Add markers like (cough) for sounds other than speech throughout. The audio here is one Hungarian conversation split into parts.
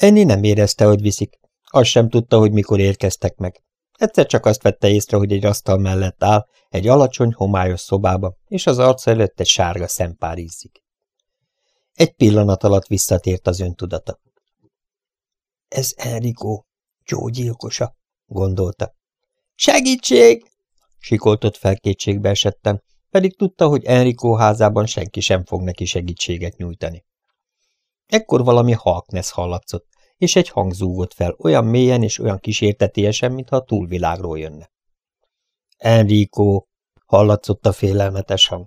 Enni nem érezte, hogy viszik. Azt sem tudta, hogy mikor érkeztek meg. Egyszer csak azt vette észre, hogy egy asztal mellett áll, egy alacsony, homályos szobába, és az arc előtt egy sárga szempár ízik. Egy pillanat alatt visszatért az öntudata. Ez Enrico, gyógyilkosa, gondolta. Segítség! Sikoltott fel kétségbe esettem, pedig tudta, hogy Enrico házában senki sem fog neki segítséget nyújtani. Ekkor valami halknesz hallatszott, és egy hang zúgott fel, olyan mélyen és olyan kísértetésen, mintha a túlvilágról jönne. Enrico, hallatszott a félelmetes hang.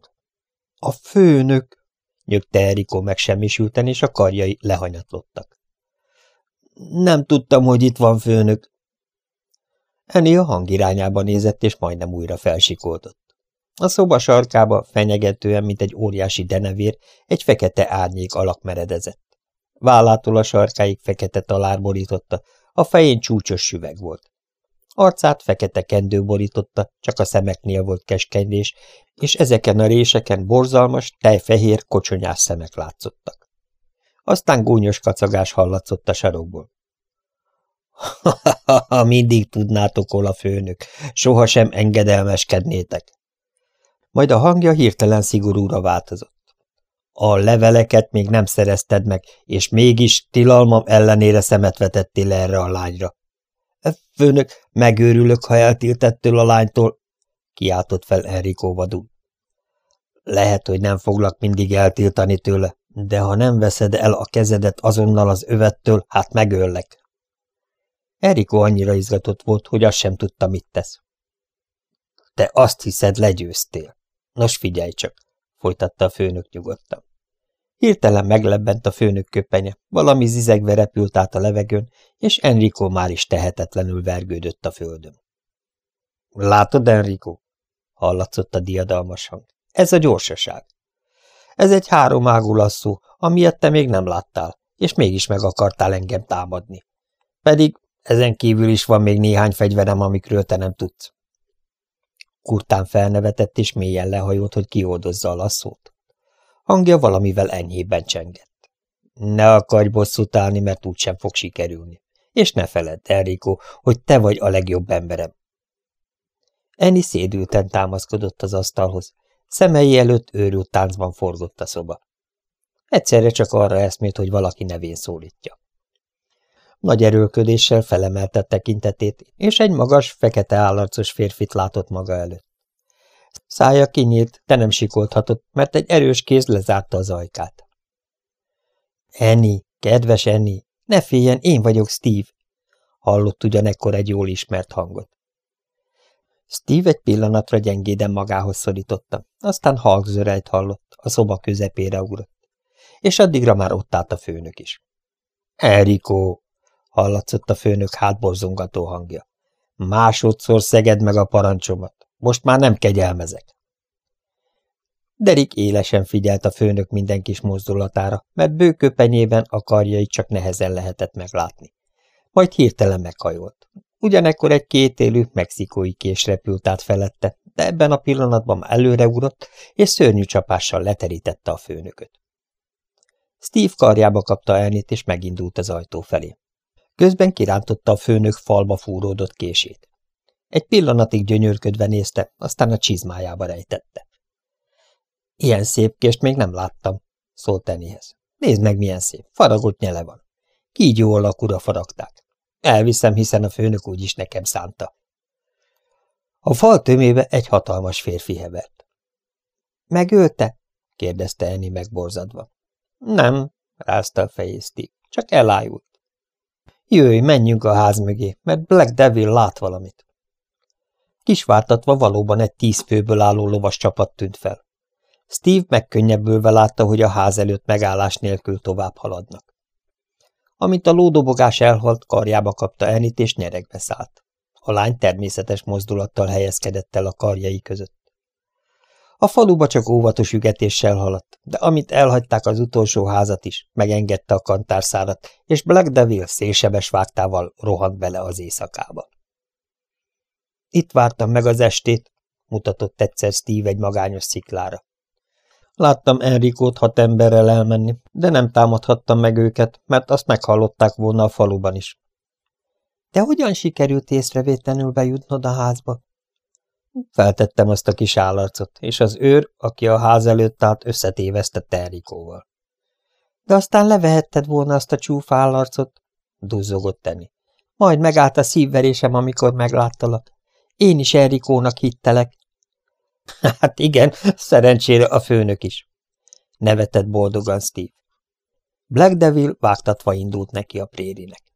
A főnök, nyögte Enrico megsemmisülten, és a karjai lehanyatlottak. Nem tudtam, hogy itt van főnök. Eni a hang irányába nézett, és majdnem újra felsikoltott. A szoba sarkába, fenyegetően, mint egy óriási denevér, egy fekete árnyék alak meredezett. Vállától a sarkáig fekete talár borította, a fején csúcsos süveg volt. Arcát fekete kendő borította, csak a szemeknél volt keskenydés, és ezeken a réseken borzalmas, tejfehér, kocsonyás szemek látszottak. Aztán gúnyos kacagás hallatszott a sarokból. Ha, (laughs) mindig tudnátok, hol a főnök, sohasem engedelmeskednétek. Majd a hangja hirtelen szigorúra változott. A leveleket még nem szerezted meg, és mégis tilalmam ellenére szemet vetettél erre a lányra. E, főnök, megőrülök, ha eltiltettől a lánytól, kiáltott fel Enrico vadul. Lehet, hogy nem foglak mindig eltiltani tőle, de ha nem veszed el a kezedet azonnal az övettől, hát megöllek. Enrico annyira izgatott volt, hogy azt sem tudta, mit tesz. Te azt hiszed, legyőztél. Nos, figyelj csak, folytatta a főnök nyugodtan. Hirtelen meglebbent a főnök köpenye, valami zizegve repült át a levegőn, és Enrico már is tehetetlenül vergődött a földön. Látod, Enrico? hallatszott a diadalmas hang. Ez a gyorsaság. Ez egy háromágú lasszú, amilyet te még nem láttál, és mégis meg akartál engem támadni. Pedig ezen kívül is van még néhány fegyverem, amikről te nem tudsz. Kurtán felnevetett, és mélyen lehajolt, hogy kioldozza a lasszót. Hangja valamivel enyhében csengett. Ne akarj bosszút állni, mert úgysem fog sikerülni. És ne feledd, Enrico, hogy te vagy a legjobb emberem. Eni szédülten támaszkodott az asztalhoz. Szemei előtt őrült táncban forgott a szoba. Egyszerre csak arra eszmélt, hogy valaki nevén szólítja. Nagy erőlködéssel felemelte tekintetét, és egy magas, fekete állarcos férfit látott maga előtt. Szája kinyílt, de nem sikolthatott, mert egy erős kéz lezárta az ajkát. Enni, kedves Enni, ne féljen, én vagyok Steve, hallott ugyanekkor egy jól ismert hangot. Steve egy pillanatra gyengéden magához szorította, aztán halkzörejt hallott, a szoba közepére ugrott, és addigra már ott állt a főnök is. Erikó, hallatszott a főnök hátborzongató hangja. Másodszor szeged meg a parancsomat. Most már nem kegyelmezek. Derik élesen figyelt a főnök minden kis mozdulatára, mert bőköpenyében a karjait csak nehezen lehetett meglátni. Majd hirtelen meghajolt. Ugyanekkor egy kétélű mexikói kés repült át felette, de ebben a pillanatban előreugrott, és szörnyű csapással leterítette a főnököt. Steve karjába kapta elnét, és megindult az ajtó felé. Közben kirántotta a főnök falba fúródott kését. Egy pillanatig gyönyörködve nézte, aztán a csizmájába rejtette. Ilyen szép kést még nem láttam, szólt Enihez. Nézd meg, milyen szép, faragott nyele van. Kígyó alakúra faragták. Elviszem, hiszen a főnök úgyis nekem szánta. A fal tömébe egy hatalmas férfi hevert. Megölte? kérdezte Eni megborzadva. Nem, rázta a fejét csak elájult. Jöjj, menjünk a ház mögé, mert Black Devil lát valamit. Kisvártatva valóban egy tíz főből álló lovas csapat tűnt fel. Steve megkönnyebbülve látta, hogy a ház előtt megállás nélkül tovább haladnak. Amint a lódobogás elhalt, karjába kapta Enit és nyeregbe szállt. A lány természetes mozdulattal helyezkedett el a karjai között. A faluba csak óvatos ügetéssel haladt, de amit elhagyták az utolsó házat is, megengedte a kantárszárat, és Black Devil szélsebes vágtával rohant bele az éjszakába. Itt vártam meg az estét, mutatott egyszer Steve egy magányos sziklára. Láttam Enrikót hat emberrel elmenni, de nem támadhattam meg őket, mert azt meghallották volna a faluban is. De hogyan sikerült észrevétlenül bejutnod a házba? Feltettem azt a kis állarcot, és az őr, aki a ház előtt állt, összetévesztette Enrikóval. De aztán levehetted volna azt a csúf állarcot, duzzogott Tenni. Majd megállt a szívverésem, amikor megláttalak. Én is Enrikónak hittelek. (laughs) Hát igen, szerencsére a főnök is. Nevetett boldogan Steve. Black Devil vágtatva indult neki a prérinek.